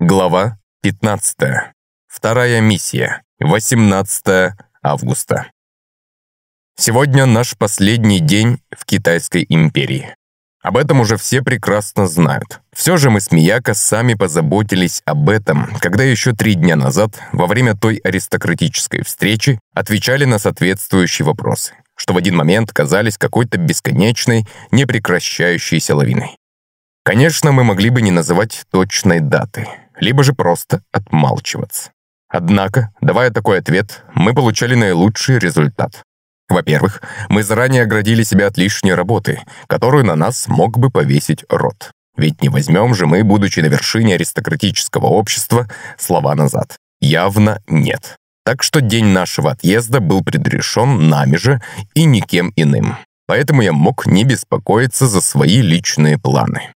Глава 15. Вторая миссия. 18 августа. Сегодня наш последний день в Китайской империи. Об этом уже все прекрасно знают. Все же мы с Мияко сами позаботились об этом, когда еще три дня назад, во время той аристократической встречи, отвечали на соответствующие вопросы, что в один момент казались какой-то бесконечной, непрекращающейся лавиной. Конечно, мы могли бы не называть точной даты – либо же просто отмалчиваться. Однако, давая такой ответ, мы получали наилучший результат. Во-первых, мы заранее оградили себя от лишней работы, которую на нас мог бы повесить род. Ведь не возьмем же мы, будучи на вершине аристократического общества, слова назад. Явно нет. Так что день нашего отъезда был предрешен нами же и никем иным. Поэтому я мог не беспокоиться за свои личные планы.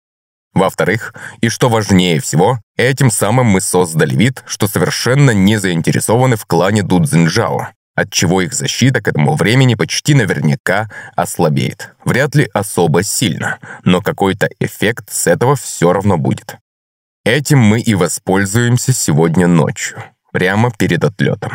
Во-вторых, и что важнее всего, этим самым мы создали вид, что совершенно не заинтересованы в клане Дудзинжао, отчего их защита к этому времени почти наверняка ослабеет. Вряд ли особо сильно, но какой-то эффект с этого все равно будет. Этим мы и воспользуемся сегодня ночью, прямо перед отлетом.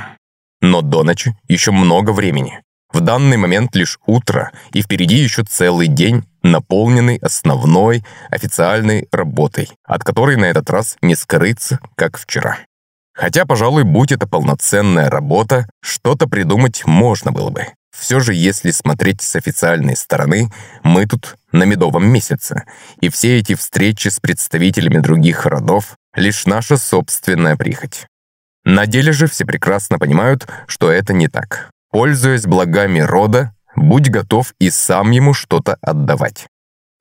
Но до ночи еще много времени. В данный момент лишь утро, и впереди еще целый день, наполненный основной официальной работой, от которой на этот раз не скрыться, как вчера. Хотя, пожалуй, будь это полноценная работа, что-то придумать можно было бы. Все же, если смотреть с официальной стороны, мы тут на медовом месяце, и все эти встречи с представителями других родов — лишь наша собственная прихоть. На деле же все прекрасно понимают, что это не так. Пользуясь благами рода, будь готов и сам ему что-то отдавать.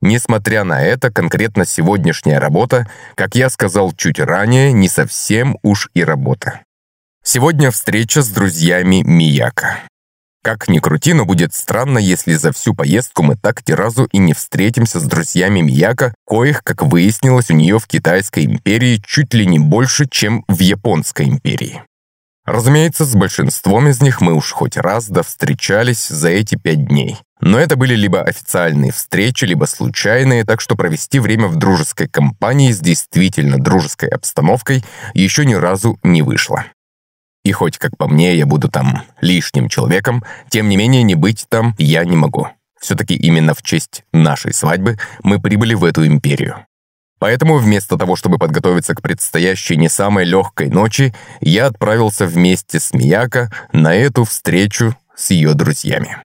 Несмотря на это, конкретно сегодняшняя работа, как я сказал чуть ранее, не совсем уж и работа. Сегодня встреча с друзьями Мияка. Как ни крути, но будет странно, если за всю поездку мы так ни разу и не встретимся с друзьями Мияка, коих, как выяснилось, у нее в Китайской империи чуть ли не больше, чем в Японской империи. Разумеется, с большинством из них мы уж хоть раз да встречались за эти пять дней. Но это были либо официальные встречи, либо случайные, так что провести время в дружеской компании с действительно дружеской обстановкой еще ни разу не вышло. И хоть, как по мне, я буду там лишним человеком, тем не менее не быть там я не могу. Все-таки именно в честь нашей свадьбы мы прибыли в эту империю. Поэтому вместо того, чтобы подготовиться к предстоящей не самой легкой ночи, я отправился вместе с Мияко на эту встречу с ее друзьями.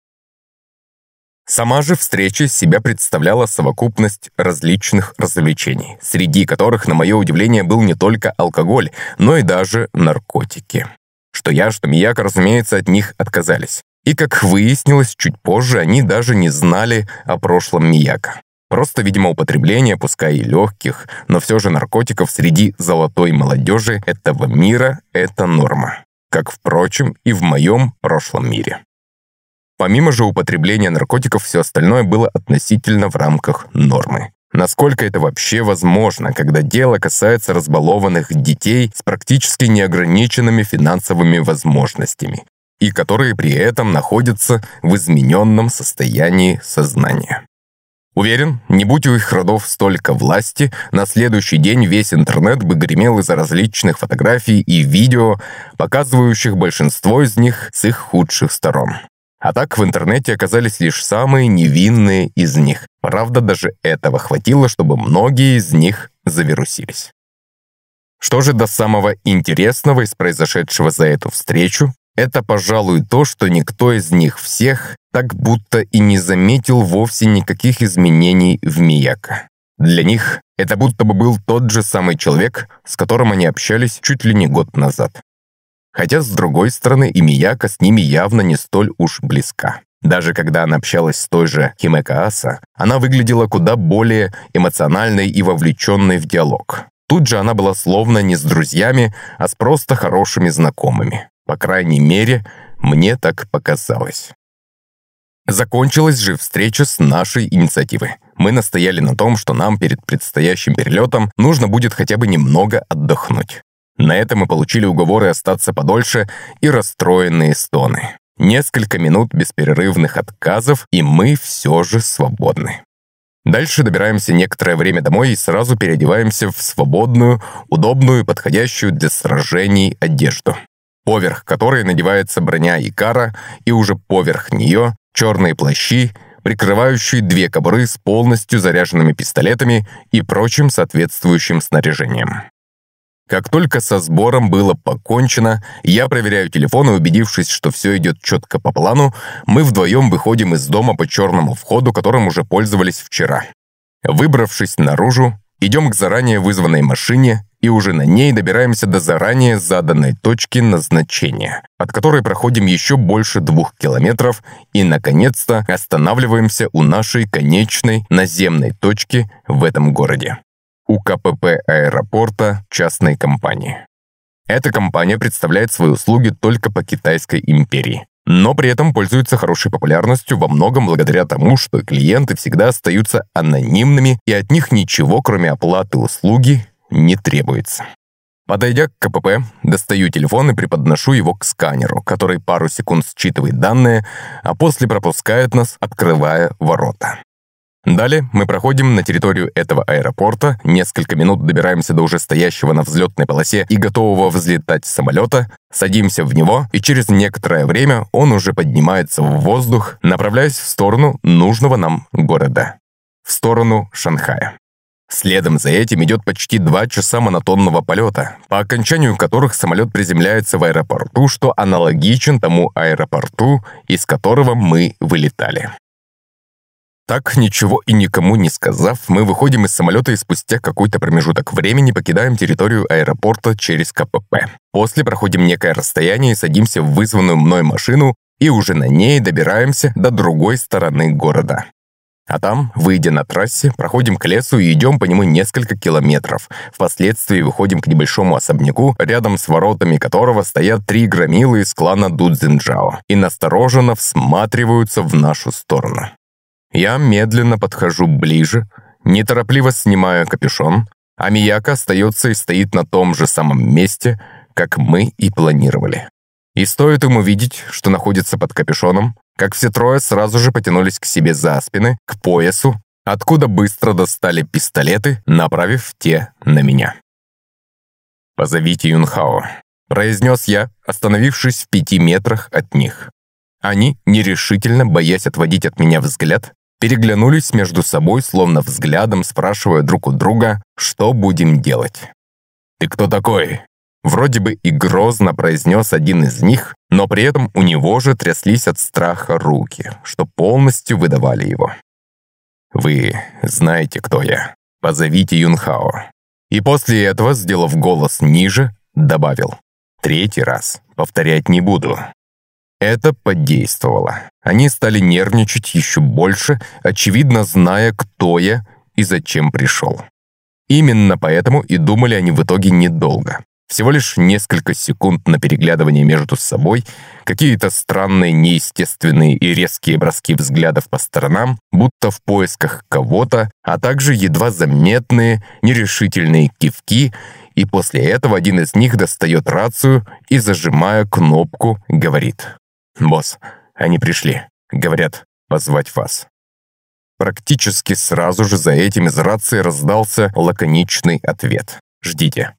Сама же встреча себя представляла совокупность различных развлечений, среди которых, на мое удивление, был не только алкоголь, но и даже наркотики. Что я, что Мияка, разумеется, от них отказались. И, как выяснилось, чуть позже они даже не знали о прошлом Мияка. Просто, видимо, употребление, пускай и легких, но все же наркотиков среди золотой молодежи этого мира – это норма. Как, впрочем, и в моем прошлом мире. Помимо же употребления наркотиков, все остальное было относительно в рамках нормы. Насколько это вообще возможно, когда дело касается разбалованных детей с практически неограниченными финансовыми возможностями, и которые при этом находятся в измененном состоянии сознания. Уверен, не будь у их родов столько власти, на следующий день весь интернет бы гремел из-за различных фотографий и видео, показывающих большинство из них с их худших сторон. А так в интернете оказались лишь самые невинные из них. Правда, даже этого хватило, чтобы многие из них завирусились. Что же до самого интересного из произошедшего за эту встречу, это, пожалуй, то, что никто из них всех так будто и не заметил вовсе никаких изменений в Мияко. Для них это будто бы был тот же самый человек, с которым они общались чуть ли не год назад. Хотя, с другой стороны, и Мияка с ними явно не столь уж близка. Даже когда она общалась с той же Химека Аса, она выглядела куда более эмоциональной и вовлеченной в диалог. Тут же она была словно не с друзьями, а с просто хорошими знакомыми. По крайней мере, мне так показалось. Закончилась же встреча с нашей инициативой. Мы настояли на том, что нам перед предстоящим перелетом нужно будет хотя бы немного отдохнуть. На это мы получили уговоры остаться подольше и расстроенные стоны. Несколько минут бесперерывных отказов, и мы все же свободны. Дальше добираемся некоторое время домой и сразу переодеваемся в свободную, удобную и подходящую для сражений одежду. Поверх которой надевается броня Икара, и уже поверх нее черные плащи, прикрывающие две кобуры с полностью заряженными пистолетами и прочим соответствующим снаряжением. Как только со сбором было покончено, я проверяю телефон и, убедившись, что все идет четко по плану, мы вдвоем выходим из дома по черному входу, которым уже пользовались вчера. Выбравшись наружу, идем к заранее вызванной машине и уже на ней добираемся до заранее заданной точки назначения, от которой проходим еще больше двух километров и, наконец-то, останавливаемся у нашей конечной наземной точки в этом городе у КПП аэропорта частной компании. Эта компания представляет свои услуги только по Китайской империи, но при этом пользуется хорошей популярностью во многом благодаря тому, что клиенты всегда остаются анонимными и от них ничего, кроме оплаты услуги, не требуется. Подойдя к КПП, достаю телефон и преподношу его к сканеру, который пару секунд считывает данные, а после пропускает нас, открывая ворота. Далее мы проходим на территорию этого аэропорта, несколько минут добираемся до уже стоящего на взлетной полосе и готового взлетать самолета, садимся в него, и через некоторое время он уже поднимается в воздух, направляясь в сторону нужного нам города. В сторону Шанхая. Следом за этим идет почти два часа монотонного полета, по окончанию которых самолет приземляется в аэропорту, что аналогичен тому аэропорту, из которого мы вылетали. Так, ничего и никому не сказав, мы выходим из самолета и спустя какой-то промежуток времени покидаем территорию аэропорта через КПП. После проходим некое расстояние и садимся в вызванную мной машину и уже на ней добираемся до другой стороны города. А там, выйдя на трассе, проходим к лесу и идем по нему несколько километров. Впоследствии выходим к небольшому особняку, рядом с воротами которого стоят три громилы из клана Дудзинджао и настороженно всматриваются в нашу сторону. Я медленно подхожу ближе, неторопливо снимаю капюшон, а Мияка остается и стоит на том же самом месте, как мы и планировали. И стоит ему видеть, что находится под капюшоном, как все трое сразу же потянулись к себе за спины, к поясу, откуда быстро достали пистолеты, направив те на меня. «Позовите Юнхао», — произнес я, остановившись в пяти метрах от них. Они, нерешительно, боясь отводить от меня взгляд, переглянулись между собой, словно взглядом спрашивая друг у друга, что будем делать. «Ты кто такой?» Вроде бы и грозно произнес один из них, но при этом у него же тряслись от страха руки, что полностью выдавали его. «Вы знаете, кто я. Позовите Юнхао». И после этого, сделав голос ниже, добавил. «Третий раз повторять не буду. Это подействовало. Они стали нервничать еще больше, очевидно зная, кто я и зачем пришел. Именно поэтому и думали они в итоге недолго. Всего лишь несколько секунд на переглядывание между собой, какие-то странные, неестественные и резкие броски взглядов по сторонам, будто в поисках кого-то, а также едва заметные, нерешительные кивки, и после этого один из них достает рацию и, зажимая кнопку, говорит «Босс, они пришли. Говорят, позвать вас». Практически сразу же за этим из рации раздался лаконичный ответ. «Ждите».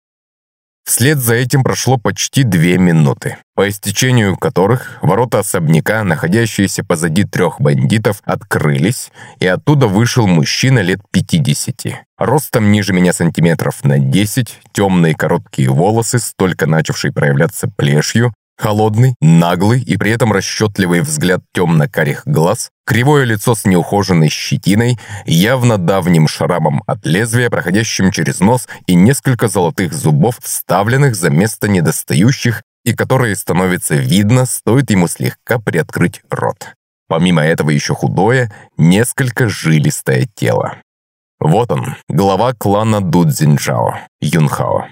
Вслед за этим прошло почти две минуты, по истечению которых ворота особняка, находящиеся позади трех бандитов, открылись, и оттуда вышел мужчина лет 50. Ростом ниже меня сантиметров на 10, темные короткие волосы, столько начавшие проявляться плешью, Холодный, наглый и при этом расчетливый взгляд темно-карих глаз, кривое лицо с неухоженной щетиной, явно давним шрамом от лезвия, проходящим через нос, и несколько золотых зубов, вставленных за место недостающих, и которые становится видно, стоит ему слегка приоткрыть рот. Помимо этого еще худое, несколько жилистое тело. Вот он, глава клана Дудзинджао, Юнхао.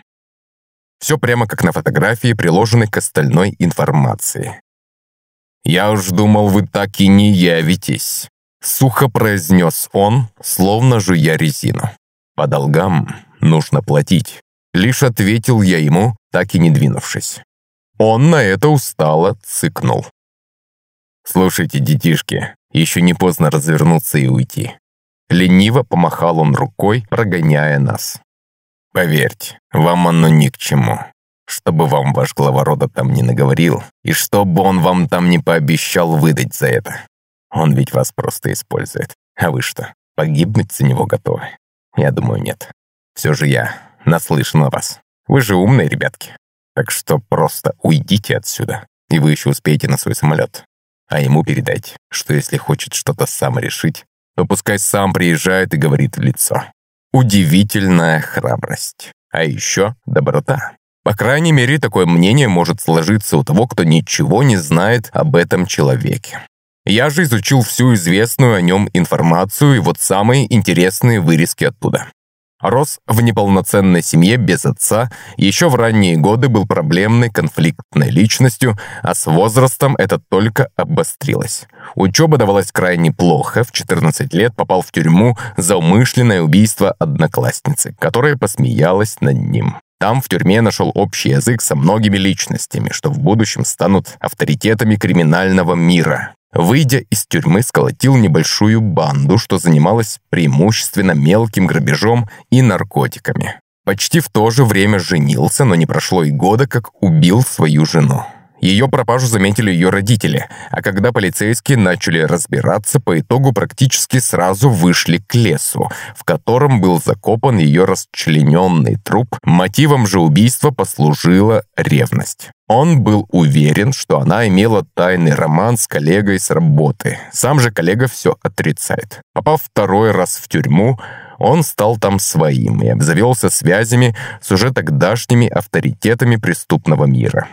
Все прямо как на фотографии, приложенной к остальной информации. «Я уж думал, вы так и не явитесь», — сухо произнес он, словно жуя резину. «По долгам нужно платить», — лишь ответил я ему, так и не двинувшись. Он на это устало цыкнул. «Слушайте, детишки, еще не поздно развернуться и уйти. Лениво помахал он рукой, прогоняя нас. Поверьте, вам оно ни к чему. Чтобы вам ваш глава рода там не наговорил, и чтобы он вам там не пообещал выдать за это. Он ведь вас просто использует. А вы что, погибнуть за него готовы? Я думаю, нет. Все же я наслышан о вас. Вы же умные ребятки. Так что просто уйдите отсюда, и вы еще успеете на свой самолет. А ему передайте, что если хочет что-то сам решить, то пускай сам приезжает и говорит в лицо. Удивительная храбрость. А еще доброта. По крайней мере, такое мнение может сложиться у того, кто ничего не знает об этом человеке. Я же изучил всю известную о нем информацию и вот самые интересные вырезки оттуда. Рос в неполноценной семье без отца, еще в ранние годы был проблемной, конфликтной личностью, а с возрастом это только обострилось. Учеба давалась крайне плохо, в 14 лет попал в тюрьму за умышленное убийство одноклассницы, которая посмеялась над ним. Там в тюрьме нашел общий язык со многими личностями, что в будущем станут авторитетами криминального мира. Выйдя из тюрьмы, сколотил небольшую банду, что занималась преимущественно мелким грабежом и наркотиками. Почти в то же время женился, но не прошло и года, как убил свою жену. Ее пропажу заметили ее родители, а когда полицейские начали разбираться, по итогу практически сразу вышли к лесу, в котором был закопан ее расчлененный труп. Мотивом же убийства послужила ревность. Он был уверен, что она имела тайный роман с коллегой с работы. Сам же коллега все отрицает. Попав второй раз в тюрьму, он стал там своим и обзавелся связями с уже тогдашними авторитетами преступного мира.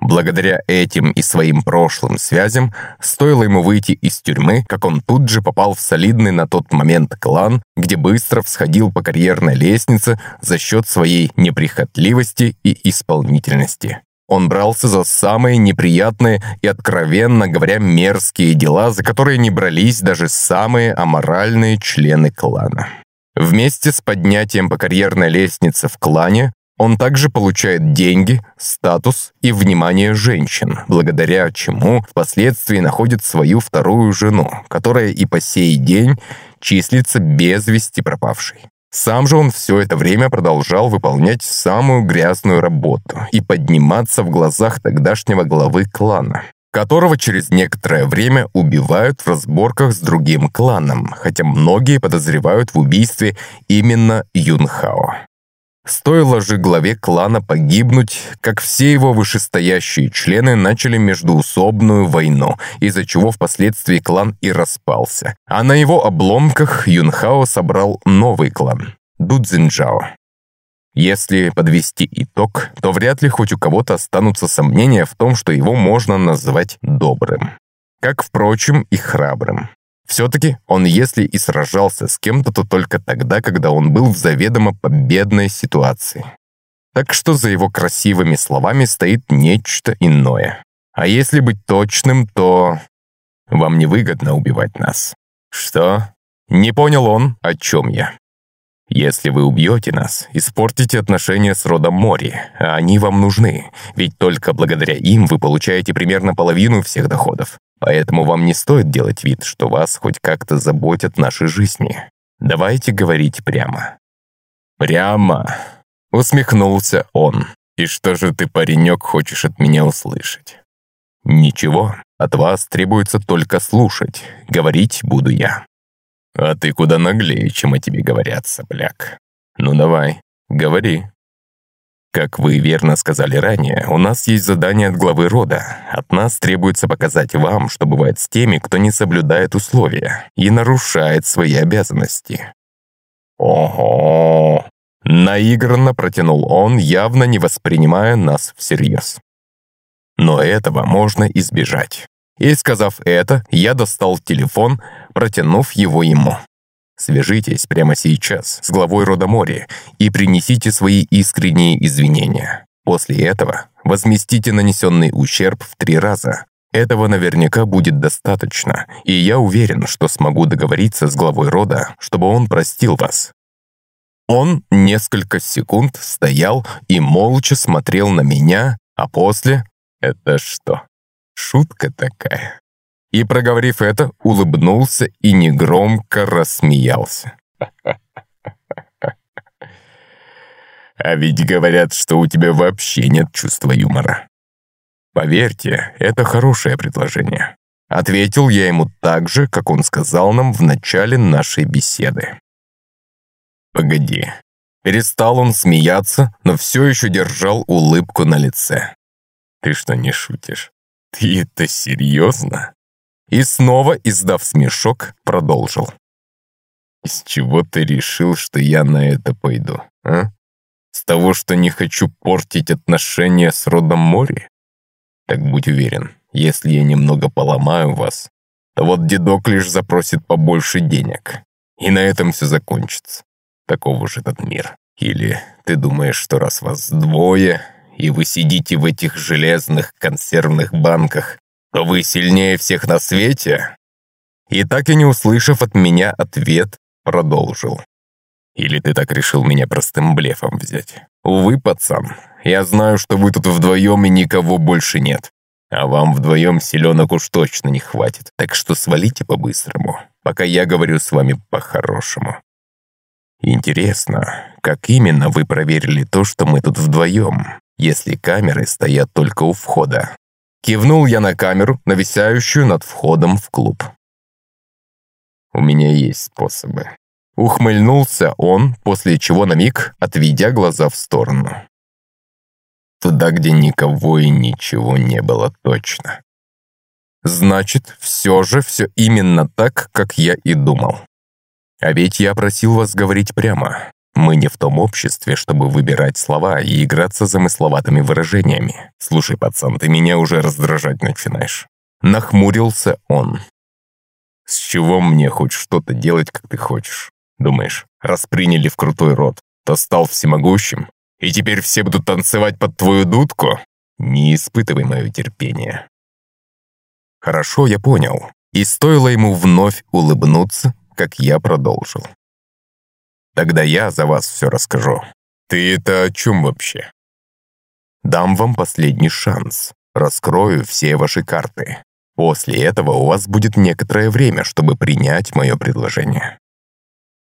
Благодаря этим и своим прошлым связям, стоило ему выйти из тюрьмы, как он тут же попал в солидный на тот момент клан, где быстро всходил по карьерной лестнице за счет своей неприхотливости и исполнительности. Он брался за самые неприятные и, откровенно говоря, мерзкие дела, за которые не брались даже самые аморальные члены клана. Вместе с поднятием по карьерной лестнице в клане он также получает деньги, статус и внимание женщин, благодаря чему впоследствии находит свою вторую жену, которая и по сей день числится без вести пропавшей. Сам же он все это время продолжал выполнять самую грязную работу и подниматься в глазах тогдашнего главы клана, которого через некоторое время убивают в разборках с другим кланом, хотя многие подозревают в убийстве именно Юнхао. Стоило же главе клана погибнуть, как все его вышестоящие члены начали междуусобную войну, из-за чего впоследствии клан и распался. А на его обломках Юнхао собрал новый клан – Дудзинджао. Если подвести итог, то вряд ли хоть у кого-то останутся сомнения в том, что его можно назвать добрым. Как, впрочем, и храбрым. Все-таки он, если и сражался с кем-то, то только тогда, когда он был в заведомо победной ситуации. Так что за его красивыми словами стоит нечто иное. А если быть точным, то... Вам невыгодно убивать нас. Что? Не понял он, о чем я. Если вы убьете нас, испортите отношения с родом Мори, а они вам нужны, ведь только благодаря им вы получаете примерно половину всех доходов. Поэтому вам не стоит делать вид, что вас хоть как-то заботят наши жизни. Давайте говорить прямо». «Прямо?» — усмехнулся он. «И что же ты, паренек, хочешь от меня услышать?» «Ничего, от вас требуется только слушать. Говорить буду я». «А ты куда наглее, чем о тебе говорят, сопляк. Ну давай, говори». Как вы верно сказали ранее, у нас есть задание от главы рода. От нас требуется показать вам, что бывает с теми, кто не соблюдает условия и нарушает свои обязанности. Ого! Наигранно протянул он, явно не воспринимая нас всерьез. Но этого можно избежать. И сказав это, я достал телефон, протянув его ему. Свяжитесь прямо сейчас с главой рода Мори и принесите свои искренние извинения. После этого возместите нанесенный ущерб в три раза. Этого наверняка будет достаточно, и я уверен, что смогу договориться с главой рода, чтобы он простил вас. Он несколько секунд стоял и молча смотрел на меня, а после... Это что, шутка такая? И, проговорив это, улыбнулся и негромко рассмеялся. А ведь говорят, что у тебя вообще нет чувства юмора. Поверьте, это хорошее предложение. Ответил я ему так же, как он сказал нам в начале нашей беседы. Погоди. Перестал он смеяться, но все еще держал улыбку на лице. Ты что, не шутишь? Ты это серьезно? И снова, издав смешок, продолжил. Из чего ты решил, что я на это пойду, а? С того, что не хочу портить отношения с родом Мори? Так будь уверен, если я немного поломаю вас, то вот дедок лишь запросит побольше денег. И на этом все закончится. Таков уж этот мир. Или ты думаешь, что раз вас двое, и вы сидите в этих железных консервных банках, вы сильнее всех на свете?» И так и не услышав от меня ответ, продолжил. Или ты так решил меня простым блефом взять? Увы, пацан, я знаю, что вы тут вдвоем и никого больше нет. А вам вдвоем селенок уж точно не хватит, так что свалите по-быстрому, пока я говорю с вами по-хорошему. Интересно, как именно вы проверили то, что мы тут вдвоем, если камеры стоят только у входа? Кивнул я на камеру, нависающую над входом в клуб. У меня есть способы. Ухмыльнулся он, после чего на миг, отведя глаза в сторону. Туда, где никого и ничего не было точно. Значит, все же все именно так, как я и думал. А ведь я просил вас говорить прямо. Мы не в том обществе, чтобы выбирать слова и играться замысловатыми выражениями. Слушай, пацан, ты меня уже раздражать начинаешь. Нахмурился он. С чего мне хоть что-то делать, как ты хочешь? Думаешь, раз приняли в крутой род, то стал всемогущим? И теперь все будут танцевать под твою дудку? Не испытывай мое терпение. Хорошо, я понял. И стоило ему вновь улыбнуться, как я продолжил. Тогда я за вас все расскажу. Ты это о чем вообще? Дам вам последний шанс. Раскрою все ваши карты. После этого у вас будет некоторое время, чтобы принять мое предложение.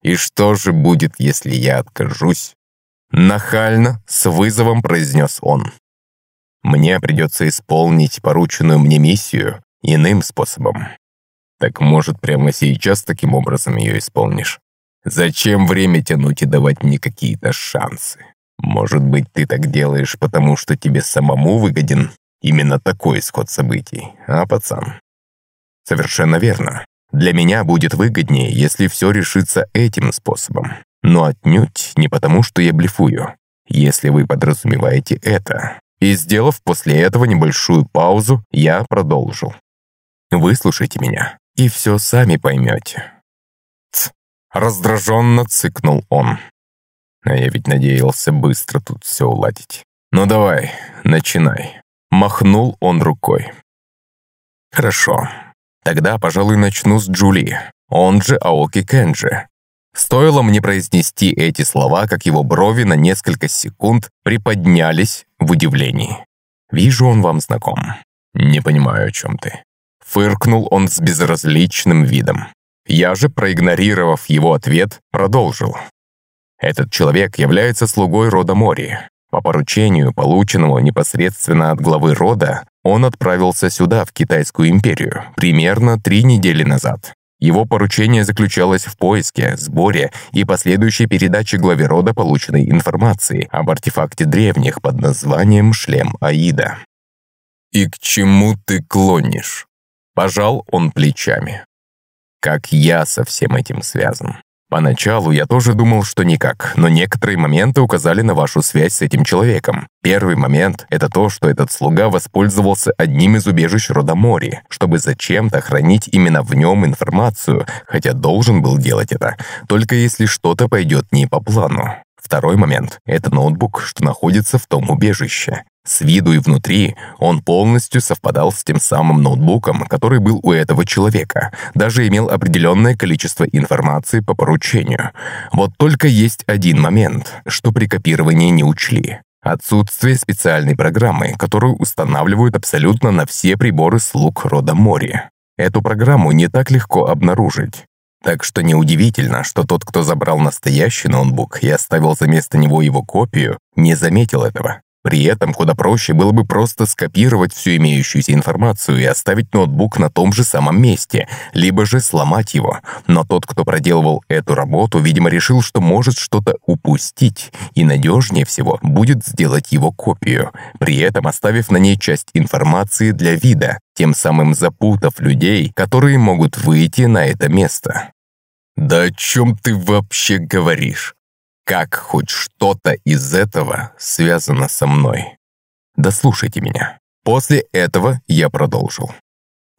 И что же будет, если я откажусь? Нахально, с вызовом произнес он. Мне придется исполнить порученную мне миссию иным способом. Так может, прямо сейчас таким образом ее исполнишь? Зачем время тянуть и давать мне какие-то шансы? Может быть, ты так делаешь, потому что тебе самому выгоден именно такой исход событий, а, пацан? Совершенно верно. Для меня будет выгоднее, если все решится этим способом. Но отнюдь не потому, что я блефую. Если вы подразумеваете это. И сделав после этого небольшую паузу, я продолжил. Выслушайте меня, и все сами поймете. Раздраженно цыкнул он. А я ведь надеялся быстро тут все уладить. Ну давай, начинай. Махнул он рукой. Хорошо, Тогда, пожалуй, начну с Джули, он же Аоки Кенджи. Стоило мне произнести эти слова, как его брови на несколько секунд приподнялись в удивлении. «Вижу, он вам знаком». «Не понимаю, о чем ты». Фыркнул он с безразличным видом. Я же, проигнорировав его ответ, продолжил. Этот человек является слугой рода Мори. По поручению, полученному непосредственно от главы рода, он отправился сюда, в Китайскую империю, примерно три недели назад. Его поручение заключалось в поиске, сборе и последующей передаче главе рода полученной информации об артефакте древних под названием «Шлем Аида». «И к чему ты клонишь?» Пожал он плечами. «Как я со всем этим связан?» Поначалу я тоже думал, что никак, но некоторые моменты указали на вашу связь с этим человеком. Первый момент – это то, что этот слуга воспользовался одним из убежищ рода Мори, чтобы зачем-то хранить именно в нем информацию, хотя должен был делать это, только если что-то пойдет не по плану. Второй момент – это ноутбук, что находится в том убежище. С виду и внутри он полностью совпадал с тем самым ноутбуком, который был у этого человека, даже имел определенное количество информации по поручению. Вот только есть один момент, что при копировании не учли. Отсутствие специальной программы, которую устанавливают абсолютно на все приборы слуг рода Мори. Эту программу не так легко обнаружить. Так что неудивительно, что тот, кто забрал настоящий ноутбук и оставил за место него его копию, не заметил этого. При этом куда проще было бы просто скопировать всю имеющуюся информацию и оставить ноутбук на том же самом месте, либо же сломать его. Но тот, кто проделывал эту работу, видимо, решил, что может что-то упустить, и надежнее всего будет сделать его копию, при этом оставив на ней часть информации для вида, тем самым запутав людей, которые могут выйти на это место. «Да о чем ты вообще говоришь?» Как хоть что-то из этого связано со мной? Да слушайте меня. После этого я продолжил.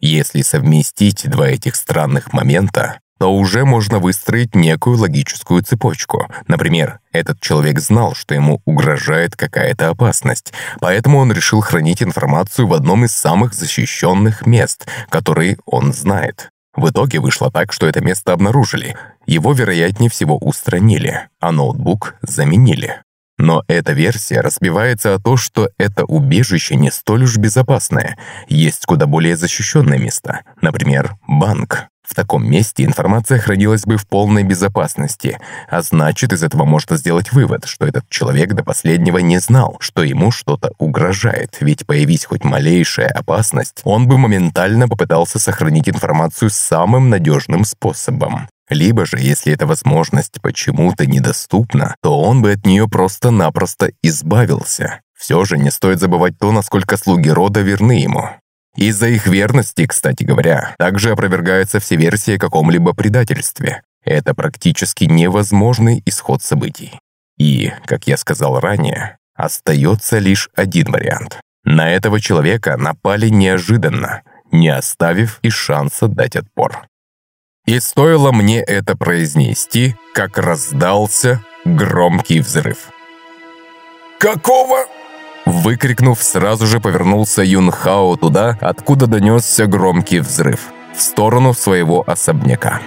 Если совместить два этих странных момента, то уже можно выстроить некую логическую цепочку. Например, этот человек знал, что ему угрожает какая-то опасность, поэтому он решил хранить информацию в одном из самых защищенных мест, которые он знает. В итоге вышло так, что это место обнаружили. Его, вероятнее всего, устранили, а ноутбук заменили. Но эта версия разбивается о том, что это убежище не столь уж безопасное. Есть куда более защищенные места, например, банк. В таком месте информация хранилась бы в полной безопасности, а значит, из этого можно сделать вывод, что этот человек до последнего не знал, что ему что-то угрожает, ведь появись хоть малейшая опасность, он бы моментально попытался сохранить информацию самым надежным способом. Либо же, если эта возможность почему-то недоступна, то он бы от нее просто-напросто избавился. Все же не стоит забывать то, насколько слуги рода верны ему. Из-за их верности, кстати говоря, также опровергаются все версии о каком-либо предательстве. Это практически невозможный исход событий. И, как я сказал ранее, остается лишь один вариант. На этого человека напали неожиданно, не оставив и шанса дать отпор. И стоило мне это произнести, как раздался громкий взрыв. «Какого?» Выкрикнув, сразу же повернулся Юнхао туда, откуда донесся громкий взрыв, в сторону своего особняка.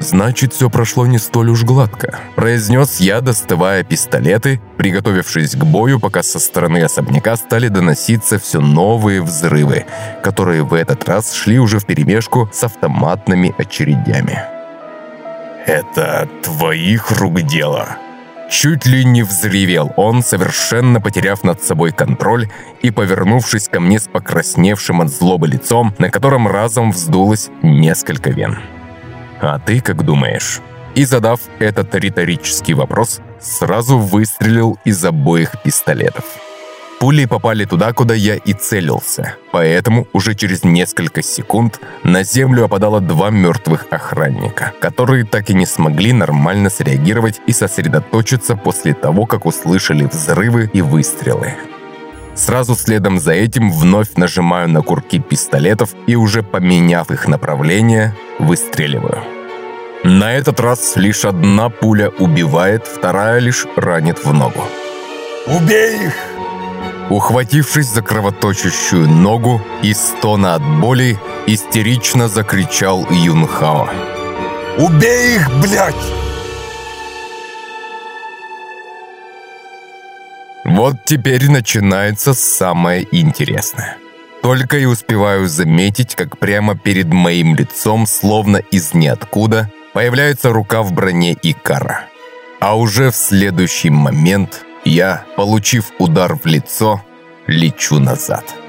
«Значит, все прошло не столь уж гладко», – произнес я, доставая пистолеты, приготовившись к бою, пока со стороны особняка стали доноситься все новые взрывы, которые в этот раз шли уже вперемешку с автоматными очередями. «Это твоих рук дело», Чуть ли не взревел он, совершенно потеряв над собой контроль и повернувшись ко мне с покрасневшим от злобы лицом, на котором разом вздулось несколько вен. «А ты как думаешь?» И задав этот риторический вопрос, сразу выстрелил из обоих пистолетов. Пули попали туда, куда я и целился. Поэтому уже через несколько секунд на землю опадало два мертвых охранника, которые так и не смогли нормально среагировать и сосредоточиться после того, как услышали взрывы и выстрелы. Сразу следом за этим вновь нажимаю на курки пистолетов и уже поменяв их направление, выстреливаю. На этот раз лишь одна пуля убивает, вторая лишь ранит в ногу. «Убей их!» Ухватившись за кровоточащую ногу и стона от боли, истерично закричал Юнхао. «Убей их, блядь!» Вот теперь начинается самое интересное. Только и успеваю заметить, как прямо перед моим лицом, словно из ниоткуда, появляется рука в броне Икара. А уже в следующий момент я, получив удар в лицо, лечу назад.